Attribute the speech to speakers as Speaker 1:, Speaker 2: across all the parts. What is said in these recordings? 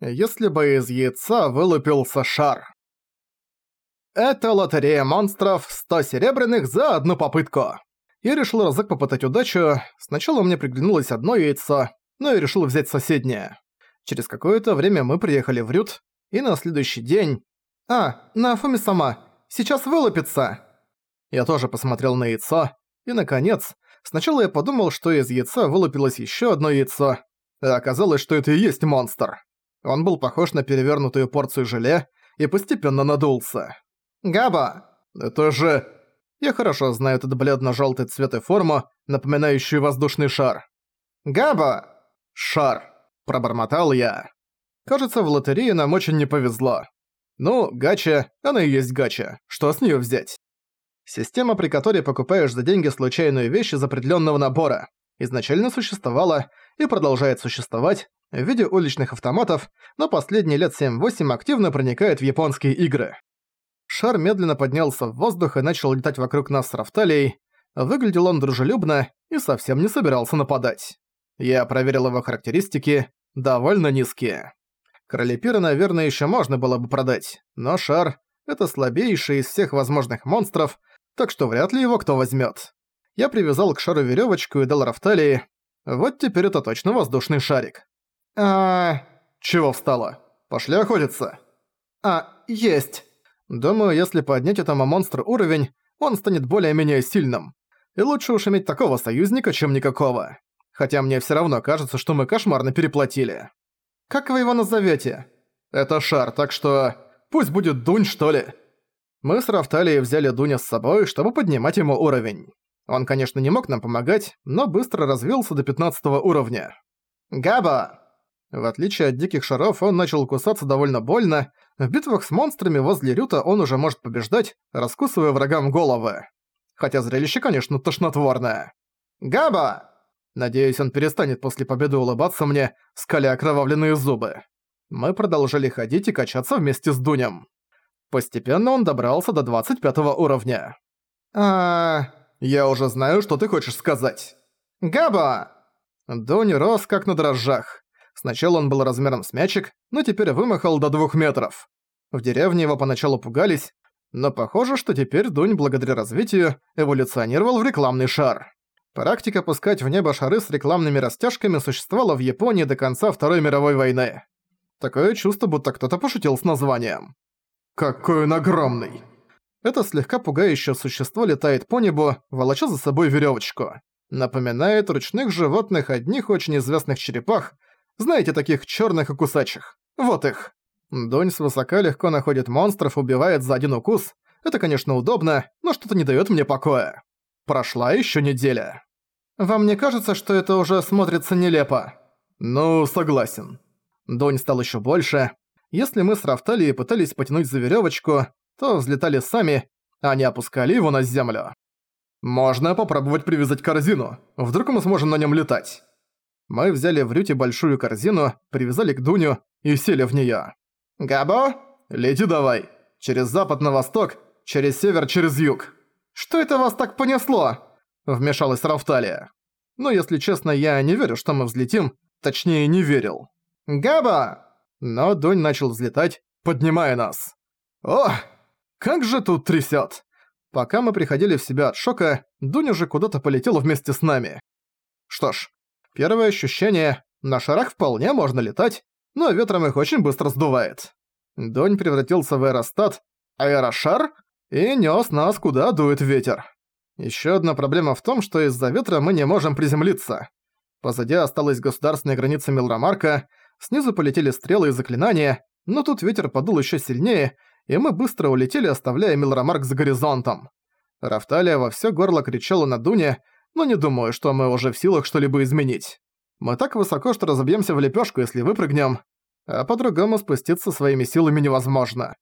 Speaker 1: если бы из яйца вылупился шар. Это лотерея монстров 100 серебряных за одну попытку. Я решил разок попытать удачу. Сначала мне приглянулось одно яйцо, но я решил взять соседнее. Через какое-то время мы приехали в Рют, и на следующий день... «А, Нафуми сама, сейчас вылупится!» Я тоже посмотрел на яйцо, и, наконец, сначала я подумал, что из яйца вылупилось еще одно яйцо, а оказалось, что это и есть монстр. Он был похож на перевернутую порцию желе и постепенно надулся. «Габа!» «Это же...» Я хорошо знаю этот бледно-жёлтый цвет и форму, напоминающую воздушный шар. «Габа!» «Шар!» – пробормотал я. Кажется, в лотерее нам очень не повезло. Ну, гача, она и есть гача. Что с неё взять? Система, при которой покупаешь за деньги случайную вещь из определенного набора, изначально существовала и продолжает существовать в виде уличных автоматов, но последние лет 7-8 активно проникает в японские игры. Шар медленно поднялся в воздух и начал летать вокруг нас с Рафталией. Выглядел он дружелюбно и совсем не собирался нападать. Я проверил его характеристики, довольно низкие. Кролепира, наверное, еще можно было бы продать, но шар — это слабейший из всех возможных монстров, так что вряд ли его кто возьмет. Я привязал к шару веревочку и дал Рафталии. Вот теперь это точно воздушный шарик. А... Чего встала? Пошли охотиться. А, есть. Думаю, если поднять этому монстру уровень, он станет более-менее сильным. И лучше уж иметь такого союзника, чем никакого. Хотя мне всё равно кажется, что мы кошмарно переплатили. Как вы его назовёте? Это шар, так что... Пусть будет Дунь, что ли. Мы с Рафталией взяли Дуня с собой, чтобы поднимать ему уровень. Он, конечно, не мог нам помогать, но быстро развился до 15 уровня. «Габа!» В отличие от диких шаров, он начал кусаться довольно больно. В битвах с монстрами возле Рюта он уже может побеждать, раскусывая врагам головы. Хотя зрелище, конечно, тошнотворное. «Габа!» Надеюсь, он перестанет после победы улыбаться мне, скаля окровавленные зубы. Мы продолжили ходить и качаться вместе с Дунем. Постепенно он добрался до 25 уровня. а Я уже знаю, что ты хочешь сказать. «Габа!» Дунь рос как на дрожжах. Сначала он был размером с мячик, но теперь вымахал до двух метров. В деревне его поначалу пугались, но похоже, что теперь Дунь благодаря развитию эволюционировал в рекламный шар. Практика пускать в небо шары с рекламными растяжками существовала в Японии до конца Второй мировой войны. Такое чувство, будто кто-то пошутил с названием. «Какой он огромный!» Это слегка пугающее существо летает по небу, волоча за собой веревочку. Напоминает ручных животных одних очень известных черепах, знаете, таких черных и кусачих. Вот их. Донь свысока легко находит монстров, убивает за один укус. Это, конечно, удобно, но что-то не дает мне покоя. Прошла еще неделя. Вам не кажется, что это уже смотрится нелепо? Ну, согласен. Донь стал еще больше. Если мы с Рафталией пытались потянуть за веревочку, то взлетали сами, а не опускали его на землю. Можно попробовать привязать корзину. Вдруг мы сможем на нем летать. Мы взяли в Рюте большую корзину, привязали к Дуню и сели в неё. «Габо? Лети давай! Через запад на восток, через север, через юг!» «Что это вас так понесло?» Вмешалась Рафталия. Но, если честно, я не верю, что мы взлетим, точнее, не верил. «Габа!» Но Дунь начал взлетать, поднимая нас. «О, как же тут трясёт!» Пока мы приходили в себя от шока, Дунь уже куда-то полетел вместе с нами. Что ж, Первое ощущение – на шарах вполне можно летать, но ветром их очень быстро сдувает. Донь превратился в аэростат, аэрошар, и нес нас куда дует ветер. Еще одна проблема в том, что из-за ветра мы не можем приземлиться. Позади осталась государственная граница Милрамарка, снизу полетели стрелы и заклинания, но тут ветер подул еще сильнее, и мы быстро улетели, оставляя Милрамарк за горизонтом. Рафталия во все горло кричала на Дуне, но не думаю, что мы уже в силах что-либо изменить. Мы так высоко, что разобьемся в лепешку, если выпрыгнем, а по-другому спуститься своими силами невозможно.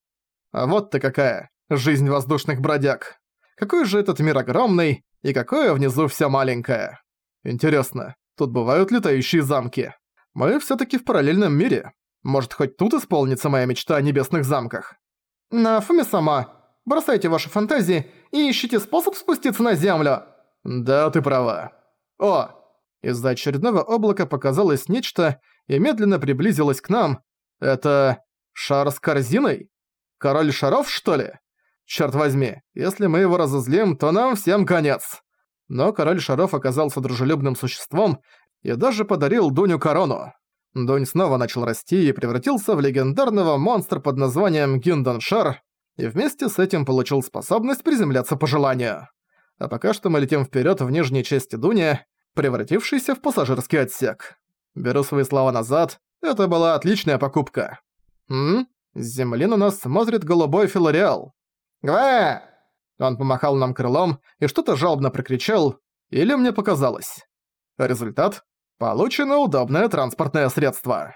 Speaker 1: А вот ты какая, жизнь воздушных бродяг. Какой же этот мир огромный, и какое внизу все маленькое. Интересно, тут бывают летающие замки? Мы все таки в параллельном мире. Может, хоть тут исполнится моя мечта о небесных замках? Нафуми сама, бросайте ваши фантазии и ищите способ спуститься на землю. «Да, ты права. О!» Из-за очередного облака показалось нечто и медленно приблизилось к нам. Это шар с корзиной? Король шаров, что ли? Черт возьми, если мы его разозлим, то нам всем конец. Но король шаров оказался дружелюбным существом и даже подарил Дуню корону. Дунь снова начал расти и превратился в легендарного монстра под названием Гиндон Шар, и вместе с этим получил способность приземляться по желанию. А пока что мы летим вперед в нижней части Дуни, превратившейся в пассажирский отсек. Беру свои слова назад, это была отличная покупка. М? С земли на нас смотрит голубой филариал. «Гва!» Он помахал нам крылом и что-то жалобно прокричал, или мне показалось. Результат – получено удобное транспортное средство.